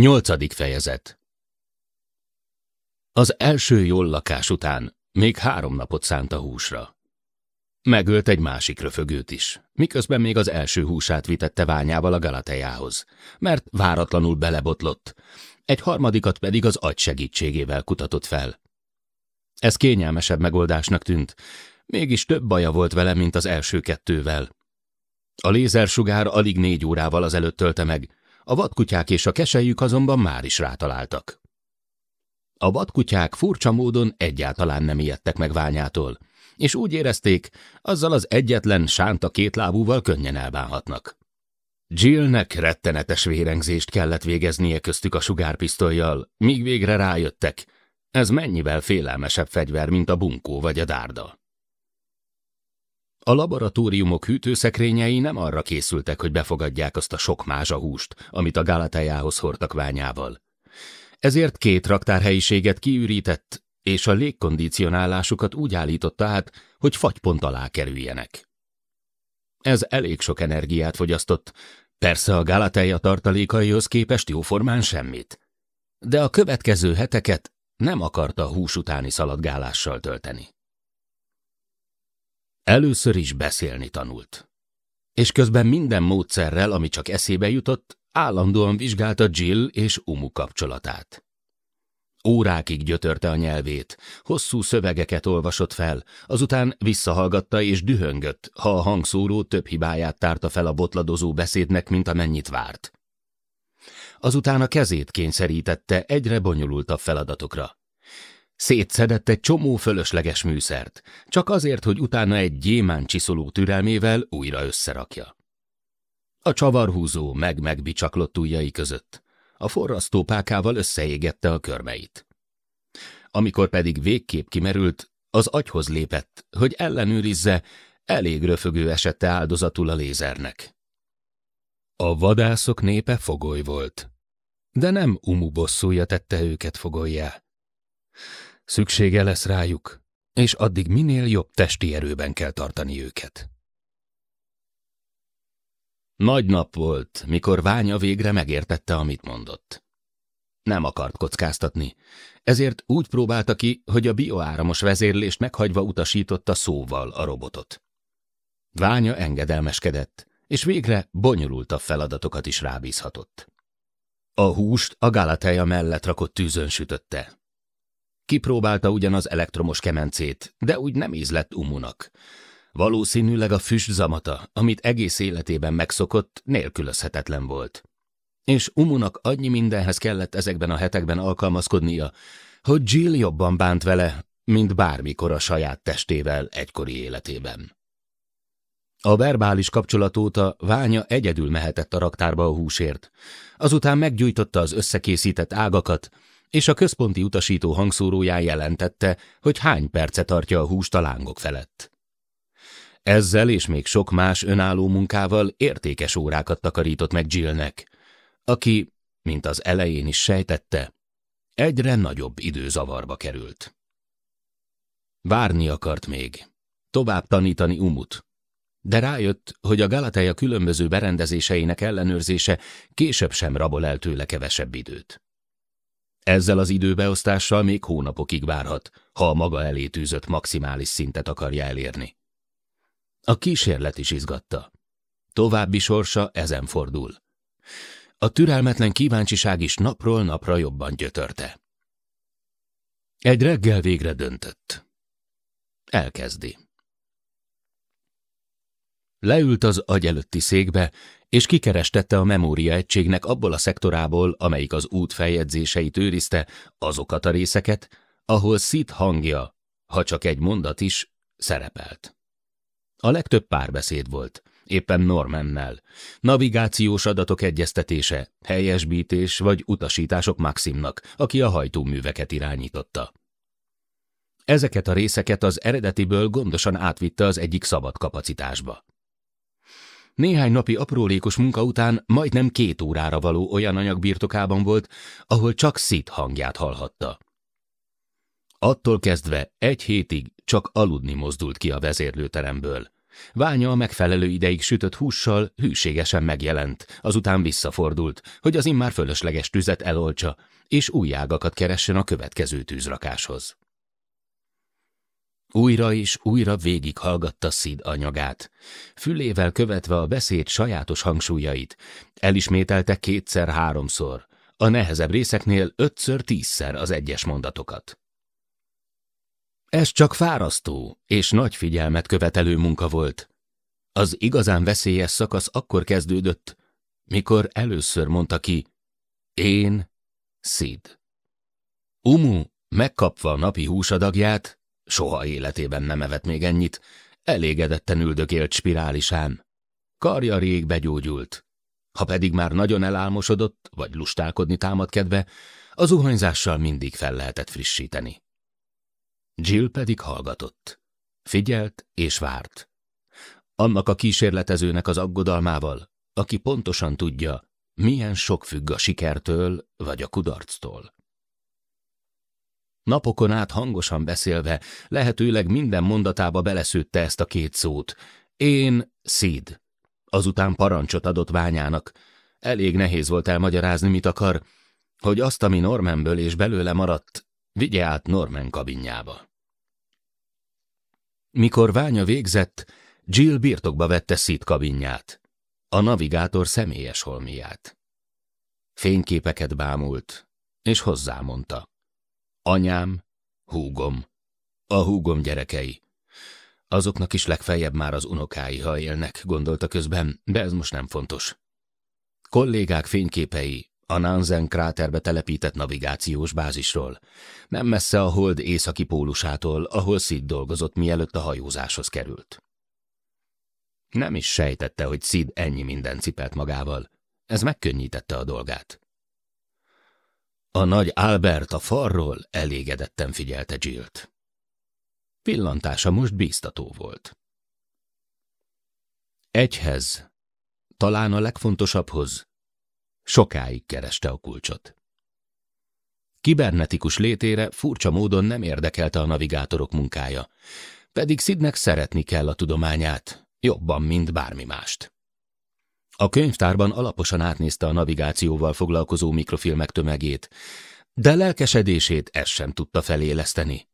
Nyolcadik fejezet Az első jól lakás után még három napot szánt a húsra. Megölt egy másik röfögőt is, miközben még az első húsát vitette ványával a Galatejához, mert váratlanul belebotlott, egy harmadikat pedig az agy segítségével kutatott fel. Ez kényelmesebb megoldásnak tűnt, mégis több baja volt vele, mint az első kettővel. A lézersugár alig négy órával az előtt tölte meg, a vadkutyák és a keselyük azonban már is rátaláltak. A vadkutyák furcsa módon egyáltalán nem ijedtek meg ványától, és úgy érezték, azzal az egyetlen sánta kétlábúval könnyen elbánhatnak. Jillnek rettenetes vérengzést kellett végeznie köztük a sugárpisztolyjal, míg végre rájöttek, ez mennyivel félelmesebb fegyver, mint a bunkó vagy a dárda. A laboratóriumok hűtőszekrényei nem arra készültek, hogy befogadják azt a sok húst, amit a Galatejához hordtak ványával. Ezért két raktárhelyiséget kiürített, és a légkondicionálásukat úgy állította át, hogy fagypont alá kerüljenek. Ez elég sok energiát fogyasztott, persze a Galateja tartalékaihoz képest jóformán semmit. De a következő heteket nem akarta hús utáni szaladgálással tölteni. Először is beszélni tanult. És közben minden módszerrel, ami csak eszébe jutott, állandóan vizsgálta Jill és Umu kapcsolatát. Órákig gyötörte a nyelvét, hosszú szövegeket olvasott fel, azután visszahallgatta és dühöngött, ha a hangszóró több hibáját tárta fel a botladozó beszédnek, mint amennyit várt. Azután a kezét kényszerítette egyre bonyolultabb feladatokra. Szétszedett egy csomó fölösleges műszert, csak azért, hogy utána egy gyémán csiszoló türelmével újra összerakja. A csavarhúzó meg-megbicsaklott ujjai között. A forrasztópákával összeégette a körmeit. Amikor pedig végképp kimerült, az agyhoz lépett, hogy ellenőrizze, elég röfögő esette áldozatul a lézernek. A vadászok népe fogoly volt, de nem umu bosszúja tette őket fogolyjá. Szüksége lesz rájuk, és addig minél jobb testi erőben kell tartani őket. Nagy nap volt, mikor Ványa végre megértette, amit mondott. Nem akart kockáztatni, ezért úgy próbálta ki, hogy a bioáramos vezérlést meghagyva utasította szóval a robotot. Ványa engedelmeskedett, és végre bonyolultabb feladatokat is rábízhatott. A húst a Galateja mellett rakott tűzön sütötte, Kipróbálta ugyan az elektromos kemencét, de úgy nem ízlett Umunak. Valószínűleg a füst zamata, amit egész életében megszokott, nélkülözhetetlen volt. És Umunak annyi mindenhez kellett ezekben a hetekben alkalmazkodnia, hogy Jill jobban bánt vele, mint bármikor a saját testével egykori életében. A verbális kapcsolat óta Ványa egyedül mehetett a raktárba a húsért. Azután meggyújtotta az összekészített ágakat, és a központi utasító hangszóróján jelentette, hogy hány perce tartja a húst a lángok felett. Ezzel és még sok más önálló munkával értékes órákat takarított meg Jillnek, aki, mint az elején is sejtette, egyre nagyobb időzavarba került. Várni akart még, tovább tanítani Umut, de rájött, hogy a Galateja különböző berendezéseinek ellenőrzése később sem rabol el tőle kevesebb időt. Ezzel az időbeosztással még hónapokig várhat, ha a maga elé maximális szintet akarja elérni. A kísérlet is izgatta. További sorsa ezen fordul. A türelmetlen kíváncsiság is napról napra jobban gyötörte. Egy reggel végre döntött. Elkezdi. Leült az agy előtti székbe, és kikerestette a memória egységnek abból a szektorából, amelyik az út feljegyzéseit őrizte, azokat a részeket, ahol Sid hangja, ha csak egy mondat is, szerepelt. A legtöbb párbeszéd volt, éppen Normannel, navigációs adatok egyeztetése, helyesbítés vagy utasítások Maximnak, aki a hajtóműveket irányította. Ezeket a részeket az eredetiből gondosan átvitte az egyik szabad kapacitásba. Néhány napi aprólékos munka után majdnem két órára való olyan anyag birtokában volt, ahol csak szit hangját hallhatta. Attól kezdve egy hétig csak aludni mozdult ki a vezérlőteremből, Ványa a megfelelő ideig sütött hússal hűségesen megjelent, azután visszafordult, hogy az immár fölösleges tüzet eloltsa, és új ágakat keressen a következő tűzrakáshoz. Újra és újra végighallgatta Szid anyagát, fülével követve a beszéd sajátos hangsúlyait, elismételte kétszer-háromszor, a nehezebb részeknél ötször-tízszer az egyes mondatokat. Ez csak fárasztó és nagy figyelmet követelő munka volt. Az igazán veszélyes szakasz akkor kezdődött, mikor először mondta ki, én Szid. Umu, megkapva napi húsadagját, soha életében nem evett még ennyit, elégedetten üldögélt spirálisán. Karja rég begyógyult. Ha pedig már nagyon elálmosodott, vagy lustálkodni támad kedve, az zuhanyzással mindig fel lehetett frissíteni. Jill pedig hallgatott. Figyelt és várt. Annak a kísérletezőnek az aggodalmával, aki pontosan tudja, milyen sok függ a sikertől vagy a kudarctól. Napokon át hangosan beszélve, lehetőleg minden mondatába beleszőtte ezt a két szót. Én, Sid. Azután parancsot adott ványának. Elég nehéz volt elmagyarázni, mit akar, hogy azt, ami Normanből és belőle maradt, vigye át Norman kabinjába. Mikor Ványa végzett, Jill birtokba vette Sid kabinját, a navigátor személyes holmiát. Fényképeket bámult, és hozzámondta. Anyám, húgom, a húgom gyerekei. Azoknak is legfeljebb már az unokái, ha élnek, gondolta közben, de ez most nem fontos. Kollégák fényképei a Nansen kráterbe telepített navigációs bázisról, nem messze a hold északi pólusától, ahol Sid dolgozott, mielőtt a hajózáshoz került. Nem is sejtette, hogy Sid ennyi minden cipelt magával. Ez megkönnyítette a dolgát. A nagy Albert a farról elégedetten figyelte Jillt. Pillantása most bíztató volt. Egyhez, talán a legfontosabbhoz, Sokáig kereste a kulcsot. Kibernetikus létére furcsa módon nem érdekelte a navigátorok munkája, pedig Szidnek szeretni kell a tudományát, jobban, mint bármi mást. A könyvtárban alaposan átnézte a navigációval foglalkozó mikrofilmek tömegét, de lelkesedését ez sem tudta feléleszteni.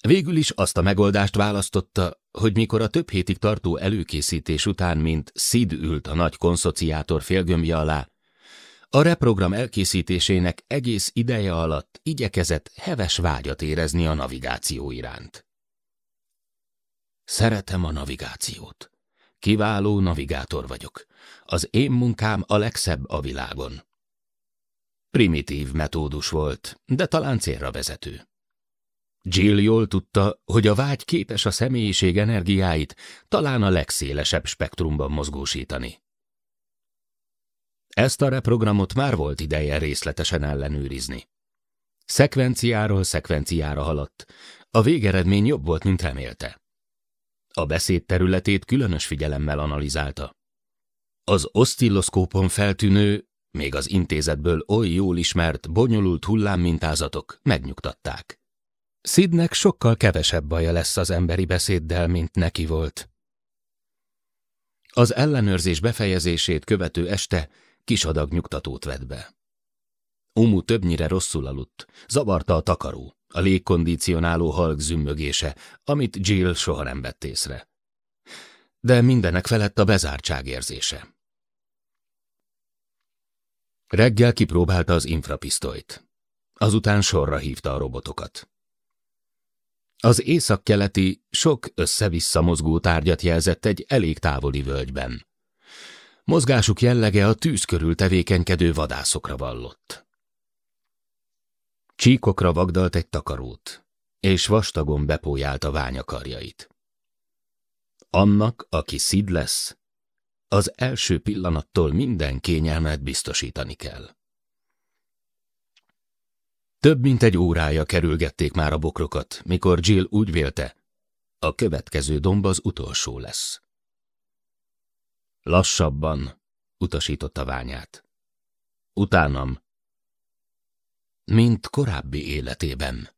Végül is azt a megoldást választotta, hogy mikor a több hétig tartó előkészítés után, mint Sid ült a nagy konszociátor félgömbje alá, a reprogram elkészítésének egész ideje alatt igyekezett heves vágyat érezni a navigáció iránt. Szeretem a navigációt. Kiváló navigátor vagyok. Az én munkám a legszebb a világon. Primitív metódus volt, de talán célra vezető. Jill jól tudta, hogy a vágy képes a személyiség energiáit talán a legszélesebb spektrumban mozgósítani. Ezt a reprogramot már volt ideje részletesen ellenőrizni. Szekvenciáról szekvenciára haladt. A végeredmény jobb volt, mint remélte. A beszéd területét különös figyelemmel analizálta. Az osztilloszkópon feltűnő, még az intézetből oly jól ismert, bonyolult hullámmintázatok megnyugtatták. Szidnek sokkal kevesebb baja lesz az emberi beszéddel, mint neki volt. Az ellenőrzés befejezését követő este kis adag nyugtatót vett be. Umu többnyire rosszul aludt, zavarta a takaró, a légkondicionáló halk zümmögése, amit Jill soha nem vett észre. De mindenek felett a bezártság érzése. Reggel kipróbálta az infrapisztolyt. Azután sorra hívta a robotokat. Az északkeleti, sok össze-vissza mozgó tárgyat jelzett egy elég távoli völgyben. Mozgásuk jellege a tűz körül tevékenykedő vadászokra vallott. Csíkokra vagdalt egy takarót, és vastagon bepójálta ványakarjait. Annak, aki szid lesz, az első pillanattól minden kényelmet biztosítani kell. Több mint egy órája kerülgették már a bokrokat, mikor Jill úgy vélte, a következő domb az utolsó lesz. Lassabban, utasította ványát. Utánam, mint korábbi életében,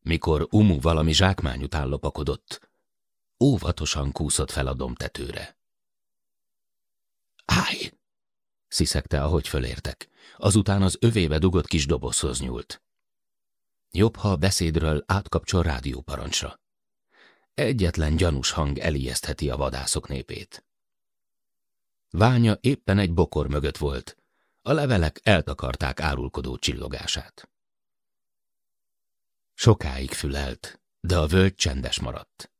mikor Umu valami zsákmány után lopakodott, óvatosan kúszott fel a domtetőre. Állj! sziszegte, ahogy fölértek. Azután az övébe dugott kis dobozhoz nyúlt. Jobb, ha a beszédről átkapcsol rádióparancsra. Egyetlen gyanús hang elijesztheti a vadászok népét. Ványa éppen egy bokor mögött volt. A levelek eltakarták árulkodó csillogását. Sokáig fülelt, de a völgy csendes maradt.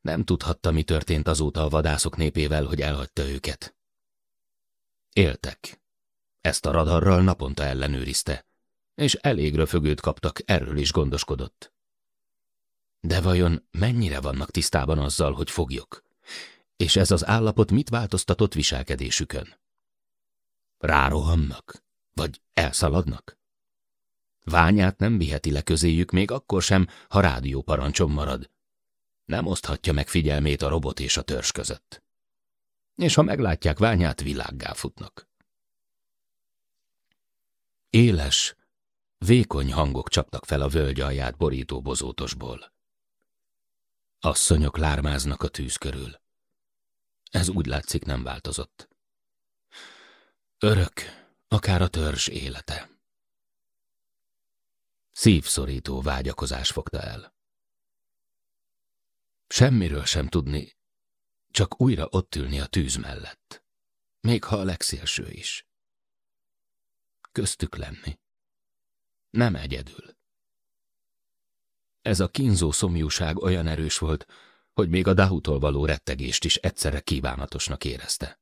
Nem tudhatta, mi történt azóta a vadászok népével, hogy elhagyta őket. Éltek. Ezt a radarral naponta ellenőrizte, és elég röfögőt kaptak, erről is gondoskodott. De vajon mennyire vannak tisztában azzal, hogy fogjuk? És ez az állapot mit változtatott viselkedésükön? Rárohannak? Vagy elszaladnak? Ványát nem viheti le közéjük még akkor sem, ha rádióparancsom marad. Nem oszthatja meg figyelmét a robot és a törzs között. És ha meglátják Ványát, világgá futnak. Éles, vékony hangok csaptak fel a völgy alját borító bozótosból. Asszonyok lármáznak a tűz körül. Ez úgy látszik nem változott. Örök, akár a törzs élete. Szívszorító vágyakozás fogta el. Semmiről sem tudni, csak újra ott ülni a tűz mellett, még ha a legszélső is. Köztük lenni. Nem egyedül. Ez a kínzó szomjúság olyan erős volt, hogy még a Dahutól való rettegést is egyszerre kívánatosnak érezte.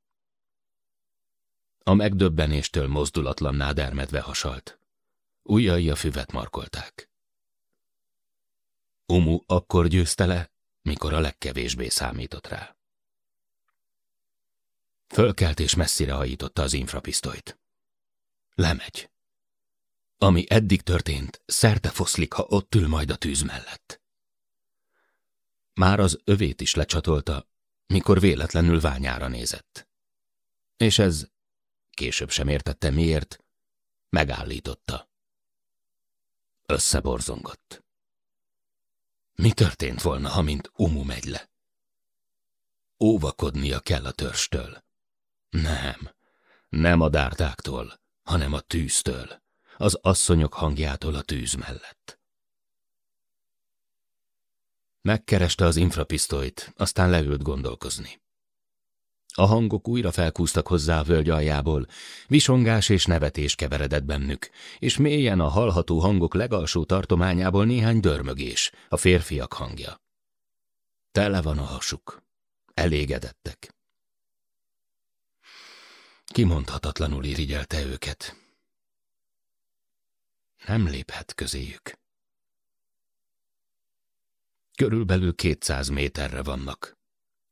A megdöbbenéstől mozdulatlanná dermedve hasalt. Ujjai a füvet markolták. Umu akkor győzte le, mikor a legkevésbé számított rá. Fölkelt és messzire hajította az infrapisztolyt. Lemegy. Ami eddig történt, szerte foszlik, ha ott ül majd a tűz mellett. Már az övét is lecsatolta, mikor véletlenül ványára nézett. És ez, később sem értette miért, megállította. Összeborzongott. Mi történt volna, ha mint Umu megy le? Óvakodnia kell a törstől. Nem, nem a dártáktól, hanem a tűztől, az asszonyok hangjától a tűz mellett. Megkereste az infrapisztolyt, aztán leült gondolkozni. A hangok újra felkúztak hozzá a völgy aljából, visongás és nevetés keveredett bennük, és mélyen a hallható hangok legalsó tartományából néhány dörmögés, a férfiak hangja. Tele van a hasuk. Elégedettek. Kimondhatatlanul irigyelte őket. Nem léphet közéjük. Körülbelül 200 méterre vannak.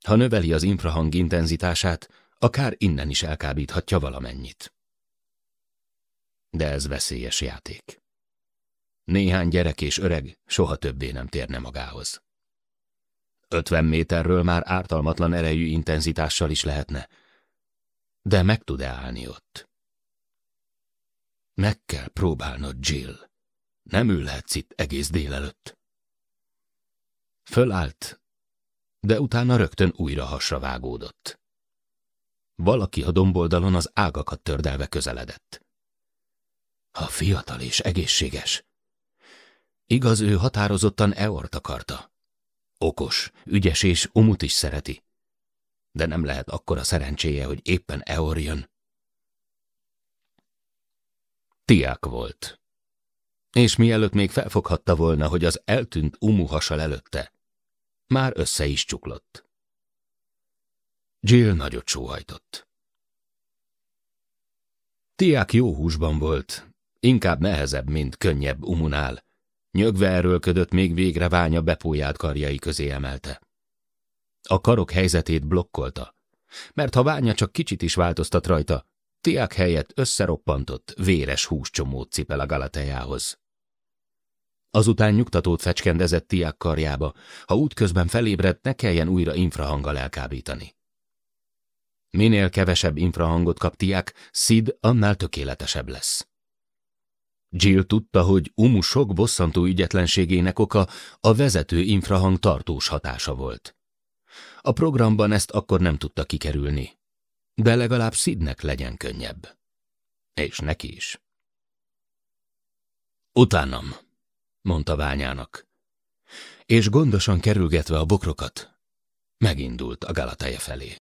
Ha növeli az infrahang intenzitását, akár innen is elkábíthatja valamennyit. De ez veszélyes játék. Néhány gyerek és öreg soha többé nem térne magához. Ötven méterről már ártalmatlan erejű intenzitással is lehetne, de meg tud-e állni ott? Meg kell próbálnod, Jill. Nem ülhetsz itt egész délelőtt. Fölállt, de utána rögtön újra hasra vágódott. Valaki a domboldalon az ágakat tördelve közeledett. Ha fiatal és egészséges. Igaz, ő határozottan Eort akarta. Okos, ügyes és umut is szereti. De nem lehet akkora szerencséje, hogy éppen Eor jön. Tiák volt. És mielőtt még felfoghatta volna, hogy az eltűnt Umu hasal előtte, már össze is csuklott. Jill nagyot sóhajtott. Tiák jó húsban volt, inkább nehezebb, mint könnyebb umunál. Nyögve erőlködött, még végre ványa bepójált karjai közé emelte. A karok helyzetét blokkolta, mert ha ványa csak kicsit is változtat rajta, Tiák helyett összeroppantott, véres húscsomót cipel a galatejához. Azután nyugtatót fecskendezett Tiák karjába, ha útközben felébredt, ne kelljen újra infrahanggal elkábítani. Minél kevesebb infrahangot kap Tiák, Sid annál tökéletesebb lesz. Jill tudta, hogy Umu sok bosszantó ügyetlenségének oka a vezető infrahang tartós hatása volt. A programban ezt akkor nem tudta kikerülni, de legalább Szidnek legyen könnyebb. És neki is. Utánam, mondta Ványának, és gondosan kerülgetve a bokrokat, megindult a Galatája felé.